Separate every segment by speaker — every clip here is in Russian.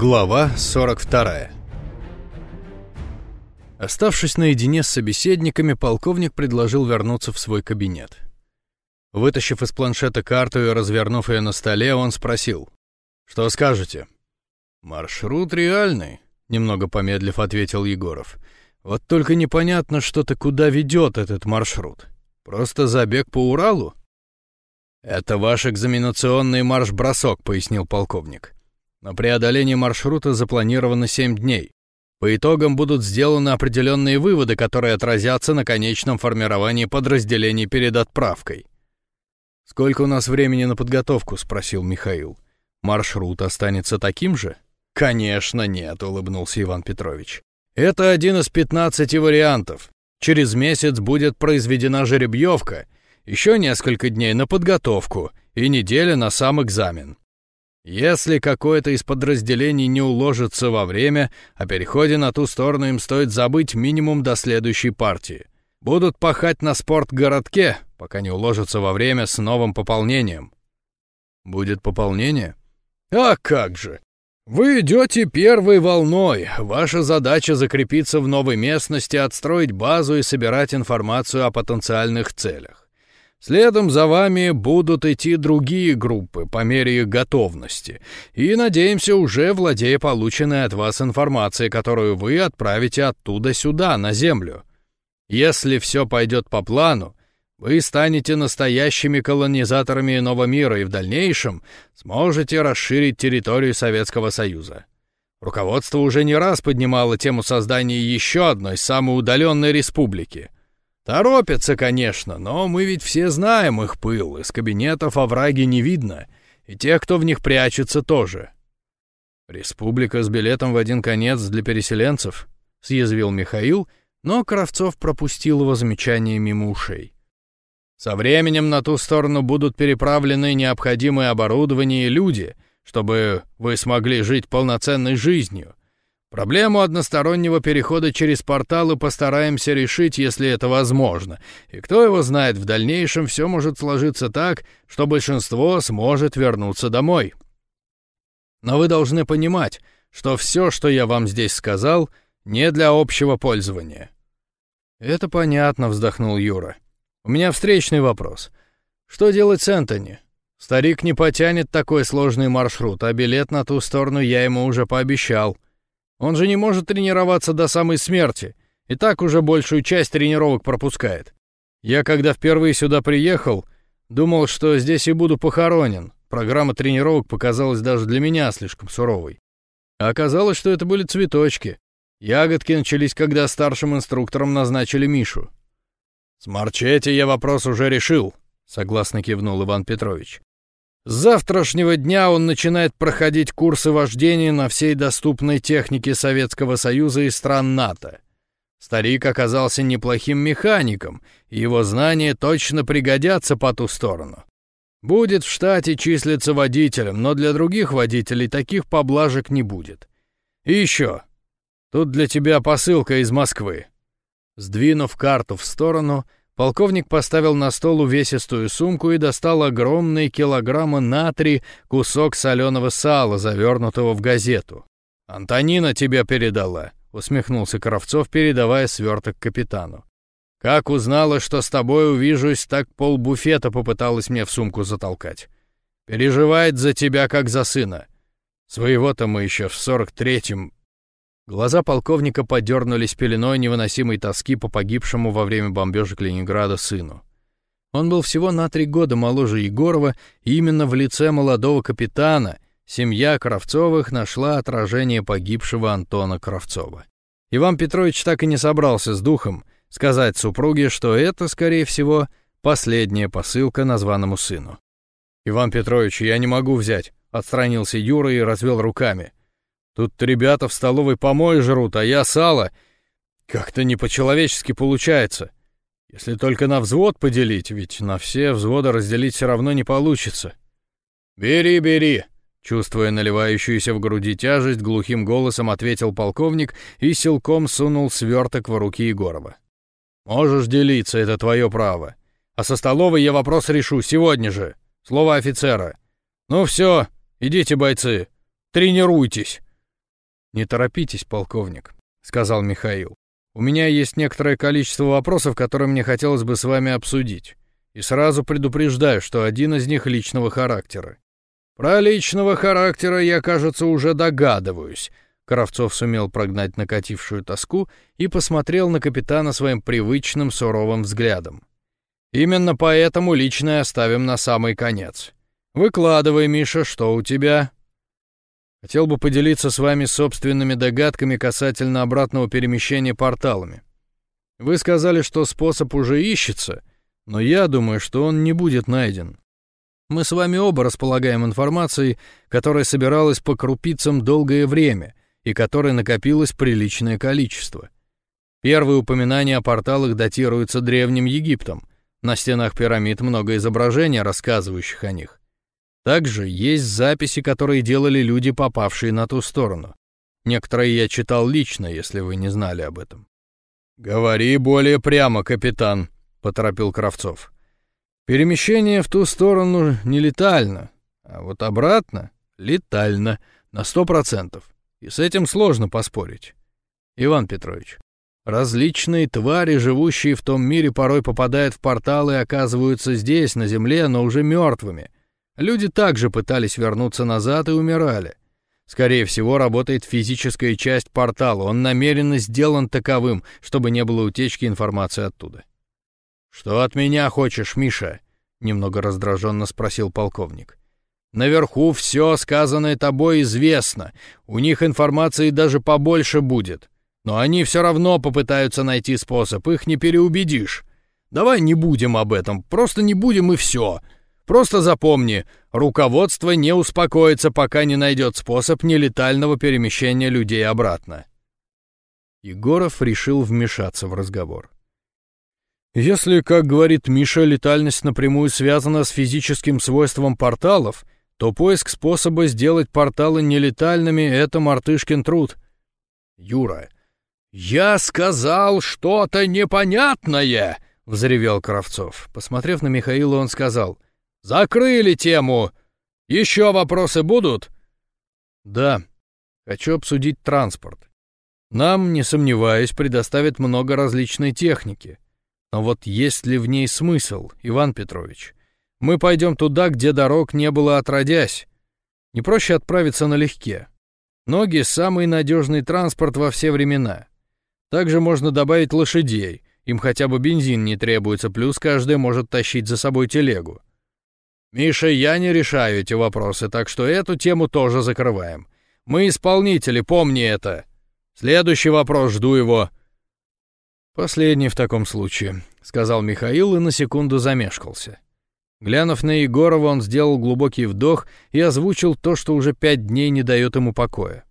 Speaker 1: Глава 42 Оставшись наедине с собеседниками, полковник предложил вернуться в свой кабинет. Вытащив из планшета карту и развернув ее на столе, он спросил. «Что скажете?» «Маршрут реальный», — немного помедлив ответил Егоров. «Вот только непонятно что-то, куда ведет этот маршрут. Просто забег по Уралу?» «Это ваш экзаменационный марш-бросок», — пояснил полковник. На преодоление маршрута запланировано 7 дней. По итогам будут сделаны определенные выводы, которые отразятся на конечном формировании подразделений перед отправкой. «Сколько у нас времени на подготовку?» — спросил Михаил. «Маршрут останется таким же?» «Конечно нет», — улыбнулся Иван Петрович. «Это один из 15 вариантов. Через месяц будет произведена жеребьевка, еще несколько дней на подготовку и неделя на сам экзамен. Если какое-то из подразделений не уложится во время, о переходе на ту сторону им стоит забыть минимум до следующей партии. Будут пахать на спортгородке, пока не уложатся во время с новым пополнением. Будет пополнение? А как же! Вы идете первой волной. Ваша задача закрепиться в новой местности, отстроить базу и собирать информацию о потенциальных целях. Следом за вами будут идти другие группы по мере их готовности. И, надеемся, уже владея полученной от вас информацией, которую вы отправите оттуда сюда, на Землю. Если все пойдет по плану, вы станете настоящими колонизаторами иного мира и в дальнейшем сможете расширить территорию Советского Союза. Руководство уже не раз поднимало тему создания еще одной самой удаленной республики — Торопятся, конечно, но мы ведь все знаем их пыл, из кабинетов овраги не видно, и тех, кто в них прячется, тоже. Республика с билетом в один конец для переселенцев, съязвил Михаил, но Кравцов пропустил его замечание мимо ушей. Со временем на ту сторону будут переправлены необходимое оборудование и люди, чтобы вы смогли жить полноценной жизнью, Проблему одностороннего перехода через порталы постараемся решить, если это возможно. И кто его знает, в дальнейшем все может сложиться так, что большинство сможет вернуться домой. Но вы должны понимать, что все, что я вам здесь сказал, не для общего пользования. Это понятно, вздохнул Юра. У меня встречный вопрос. Что делать с Энтони? Старик не потянет такой сложный маршрут, а билет на ту сторону я ему уже пообещал. Он же не может тренироваться до самой смерти, и так уже большую часть тренировок пропускает. Я, когда впервые сюда приехал, думал, что здесь и буду похоронен. Программа тренировок показалась даже для меня слишком суровой. А оказалось, что это были цветочки. Ягодки начались, когда старшим инструктором назначили Мишу. «С Марчетти я вопрос уже решил», — согласно кивнул Иван Петрович. С завтрашнего дня он начинает проходить курсы вождения на всей доступной технике Советского Союза и стран НАТО. Старик оказался неплохим механиком, и его знания точно пригодятся по ту сторону. Будет в штате числиться водителем, но для других водителей таких поблажек не будет. И еще. Тут для тебя посылка из Москвы. Сдвинув карту в сторону, Полковник поставил на стол увесистую сумку и достал огромный килограмма натрий кусок соленого сала, завернутого в газету. «Антонина тебя передала», — усмехнулся Кравцов, передавая сверток капитану. «Как узнала, что с тобой увижусь, так полбуфета попыталась мне в сумку затолкать. Переживает за тебя, как за сына. Своего-то мы еще в сорок третьем Глаза полковника подернулись пеленой невыносимой тоски по погибшему во время бомбежек Ленинграда сыну. Он был всего на три года моложе Егорова, именно в лице молодого капитана семья Кравцовых нашла отражение погибшего Антона Кравцова. Иван Петрович так и не собрался с духом сказать супруге, что это, скорее всего, последняя посылка названному сыну. «Иван Петрович, я не могу взять», — отстранился Юра и развел руками. Тут ребята в столовой помой жрут, а я сало. Как-то не по-человечески получается. Если только на взвод поделить, ведь на все взводы разделить все равно не получится. Бери, бери, чувствуя наливающуюся в груди тяжесть, глухим голосом ответил полковник и силком сунул сверток в руки Егорова. Можешь делиться, это твое право. А со столовой я вопрос решу сегодня же. Слово офицера. Ну все, идите, бойцы, тренируйтесь. «Не торопитесь, полковник», — сказал Михаил. «У меня есть некоторое количество вопросов, которые мне хотелось бы с вами обсудить. И сразу предупреждаю, что один из них личного характера». «Про личного характера я, кажется, уже догадываюсь», Кравцов сумел прогнать накатившую тоску и посмотрел на капитана своим привычным суровым взглядом. «Именно поэтому личное оставим на самый конец. Выкладывай, Миша, что у тебя?» Хотел бы поделиться с вами собственными догадками касательно обратного перемещения порталами. Вы сказали, что способ уже ищется, но я думаю, что он не будет найден. Мы с вами оба располагаем информацией, которая собиралась по крупицам долгое время и которой накопилось приличное количество. Первые упоминания о порталах датируются Древним Египтом. На стенах пирамид много изображений, рассказывающих о них. Также есть записи, которые делали люди, попавшие на ту сторону. Некоторые я читал лично, если вы не знали об этом. «Говори более прямо, капитан», — поторопил Кравцов. «Перемещение в ту сторону не летально, а вот обратно — летально, на сто процентов. И с этим сложно поспорить. Иван Петрович, различные твари, живущие в том мире, порой попадают в порталы и оказываются здесь, на Земле, но уже мертвыми — Люди также пытались вернуться назад и умирали. Скорее всего, работает физическая часть портала. Он намеренно сделан таковым, чтобы не было утечки информации оттуда. «Что от меня хочешь, Миша?» — немного раздраженно спросил полковник. «Наверху все сказанное тобой известно. У них информации даже побольше будет. Но они все равно попытаются найти способ, их не переубедишь. Давай не будем об этом, просто не будем и все. Просто запомни, руководство не успокоится, пока не найдет способ нелетального перемещения людей обратно. Егоров решил вмешаться в разговор. Если, как говорит Миша, летальность напрямую связана с физическим свойством порталов, то поиск способа сделать порталы нелетальными — это мартышкин труд. Юра, я сказал что-то непонятное! — взревел Кравцов. Посмотрев на Михаила, он сказал — Закрыли тему. Еще вопросы будут? Да. Хочу обсудить транспорт. Нам, не сомневаюсь, предоставят много различной техники. Но вот есть ли в ней смысл, Иван Петрович? Мы пойдем туда, где дорог не было отродясь. Не проще отправиться налегке. Ноги — самый надежный транспорт во все времена. Также можно добавить лошадей. Им хотя бы бензин не требуется, плюс каждый может тащить за собой телегу. «Миша, я не решаю эти вопросы, так что эту тему тоже закрываем. Мы исполнители, помни это. Следующий вопрос, жду его». «Последний в таком случае», — сказал Михаил и на секунду замешкался. Глянув на Егорова, он сделал глубокий вдох и озвучил то, что уже пять дней не дает ему покоя.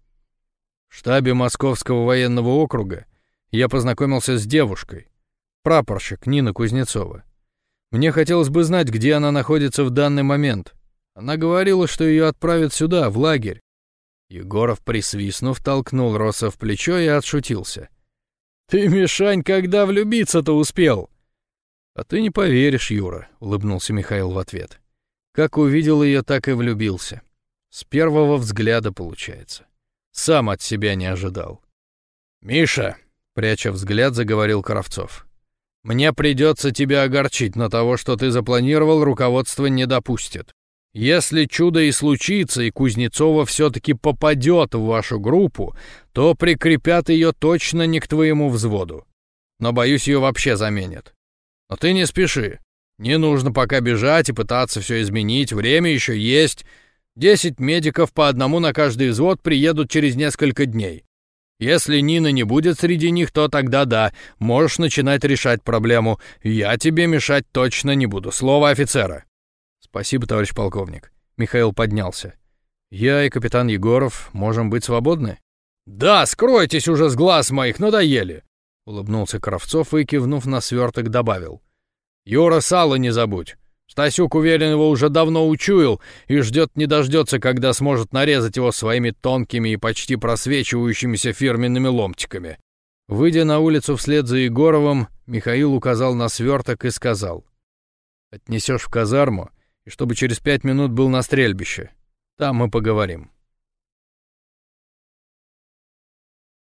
Speaker 1: В штабе Московского военного округа я познакомился с девушкой, прапорщик Нина Кузнецова. Мне хотелось бы знать, где она находится в данный момент. Она говорила, что ее отправят сюда, в лагерь. Егоров, присвистнув, толкнул Роса в плечо и отшутился. «Ты, Мишань, когда влюбиться-то успел?» «А ты не поверишь, Юра», — улыбнулся Михаил в ответ. «Как увидел ее, так и влюбился. С первого взгляда, получается. Сам от себя не ожидал». «Миша», — пряча взгляд, заговорил Кравцов, — мне придется тебя огорчить, но того, что ты запланировал, руководство не допустит. Если чудо и случится, и Кузнецова все-таки попадет в вашу группу, то прикрепят ее точно не к твоему взводу. Но, боюсь, ее вообще заменят. Но ты не спеши. Не нужно пока бежать и пытаться все изменить, время еще есть. Десять медиков по одному на каждый взвод приедут через несколько дней. Если Нина не будет среди них, то тогда да, можешь начинать решать проблему. Я тебе мешать точно не буду. Слово офицера. Спасибо, товарищ полковник. Михаил поднялся. Я и капитан Егоров можем быть свободны? Да, скройтесь уже с глаз моих, надоели. Улыбнулся Кравцов и, кивнув на сверток, добавил. Юра, сало не забудь. Стасюк, уверен, его уже давно учуял и ждет не дождется, когда сможет нарезать его своими тонкими и почти просвечивающимися фирменными ломтиками. Выйдя на улицу вслед за Егоровым, Михаил указал на сверток и сказал. «Отнесешь в казарму, и чтобы через пять минут был на стрельбище. Там мы поговорим».